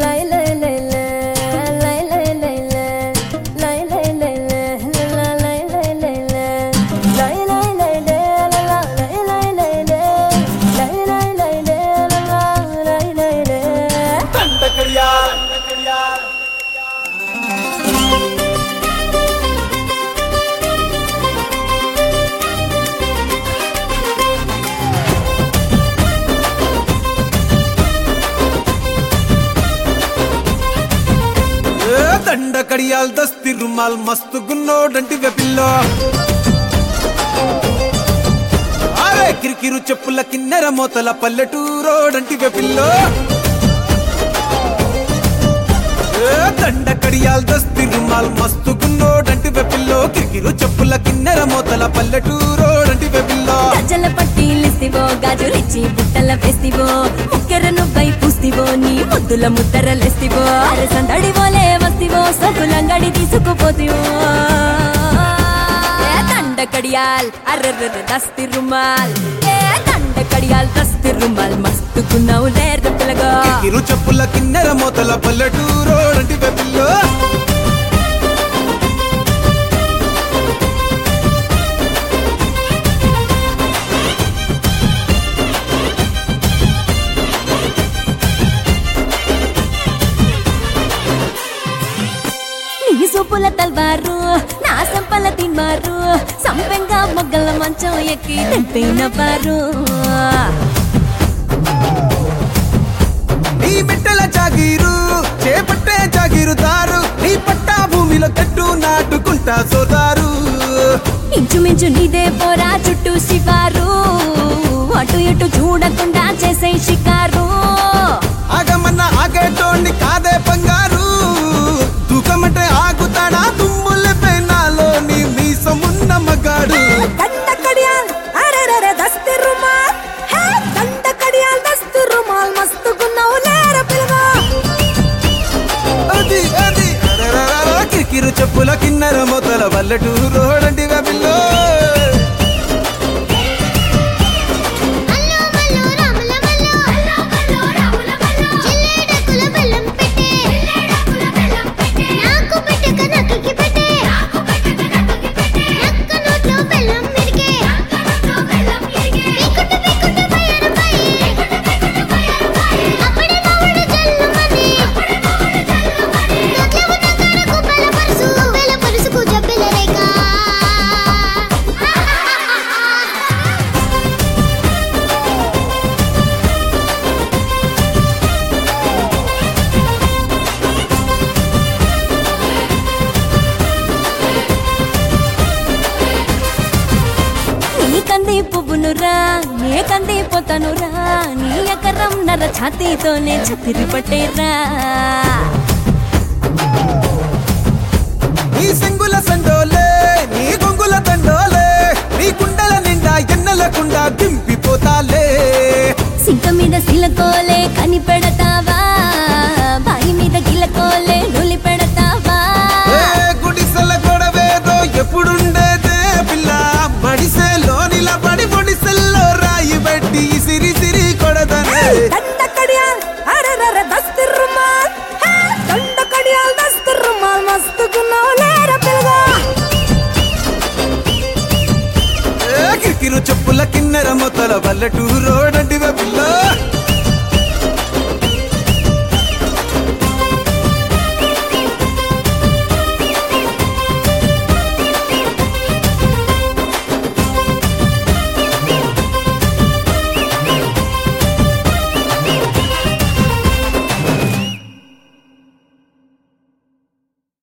lay lay lay Kadiyal దస్తి రుమాల్ మస్తు గున్నోడంటి వెపిల్లో. అరే కిరికిరు చెప్పుల కిన్నెర మోతల పల్లెటూరోడంటి వెపిల్లో. దండ కడియాల్ దస్తి రుమాల్ మస్తు గున్నోడంటి వెపిల్లో. కిరికిరు చెప్పుల కిన్నెర మోతల పల్లెటూరోడంటి వెపిల్లో. గజ్జల పట్టీలిస్తివో గాజులిచ్చి బుట్టల పెస్తివో ముక్కెర నువ్వై పూస్తివో నీ ముద్దుల ముద్దరలేస్తివో. అరసందడివోలే వస్తివో ಕುಲಂಗಡಿ ತಿಸುಕುಪೋತಿಯೋ ದಂಡ ಕಡಿಯಾಲ್ ಅರ್ರರ್ರ ದಸ್ತಿ ರುಮಾಲ್ ದಂಡ ಕಡಿಯಾಲ್ ದಸ್ತಿ ರುಮಾಲ್ ಮಸ್ತು ಕುನ್ನವು ಲೇರ್ದ ಪಿಲಗ ಕಿರು ಚಪ್ಪುಲ ಕಿನ್ನರ ಮೋತಲ ಪಲ್ಲಟೂರೋಡಂಟಿ ಬೆಲ್ಲೋ సూపుల తల్వారు నా సంపల తిన్నారు సంపెంగా మొగ్గల మంచం ఎక్కి తెంపైన వారు. నీ బిడ్డల జాగీరు చేపట్టే జాగీరుతారు నీ పట్టా భూమిలో కట్టు నాటుకుంటా సోదారు. ఇంచుమించు నీదే పోరా చుట్టూ శివారు అటు ఇటు చూడకుండా చేసే షికారు. కిరు చెప్పుల కిన్నర మొదల వల్లటూరు రోడండి వెబిల్లో చెప్పునురా పువ్వునురా నే కంది పోతానురా నీ ఎకరం నర ఛాతీతోనే చతిరి పట్టేరా నీ సింగుల సండోలే నీ పుల్ల కిన్నెర మొత్తల వల్లటూరు రోడంటివే పిల్ల.